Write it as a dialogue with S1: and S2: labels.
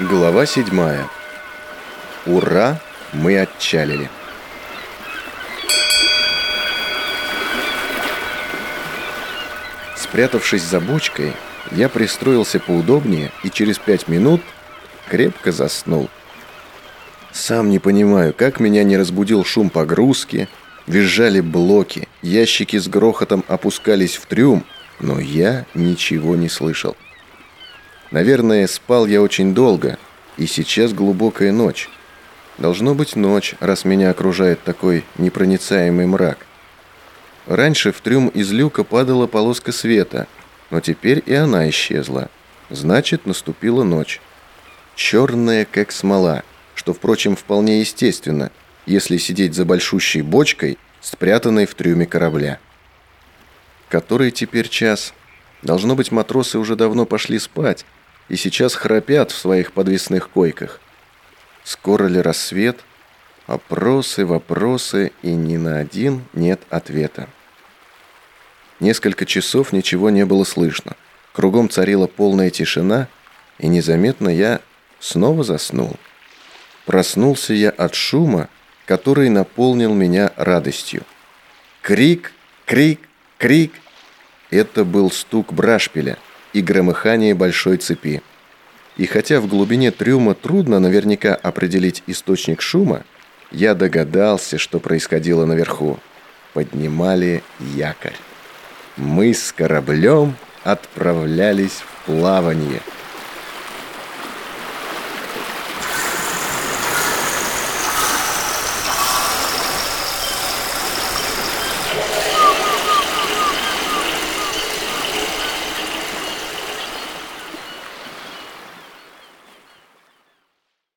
S1: Глава седьмая. Ура, мы отчалили. Спрятавшись за бочкой, я пристроился поудобнее и через пять минут крепко заснул. Сам не понимаю, как меня не разбудил шум погрузки, визжали блоки, ящики с грохотом опускались в трюм, но я ничего не слышал. Наверное, спал я очень долго, и сейчас глубокая ночь. Должно быть ночь, раз меня окружает такой непроницаемый мрак. Раньше в трюм из люка падала полоска света, но теперь и она исчезла. Значит, наступила ночь. Черная, как смола, что, впрочем, вполне естественно, если сидеть за большущей бочкой, спрятанной в трюме корабля. Который теперь час? Должно быть, матросы уже давно пошли спать, и сейчас храпят в своих подвесных койках. Скоро ли рассвет? Вопросы, вопросы, и ни на один нет ответа. Несколько часов ничего не было слышно. Кругом царила полная тишина, и незаметно я снова заснул. Проснулся я от шума, который наполнил меня радостью. Крик, крик, крик. Это был стук брашпиля – и громыхание большой цепи. И хотя в глубине трюма трудно наверняка определить источник шума, я догадался, что происходило наверху. Поднимали якорь. Мы с кораблем отправлялись в плавание –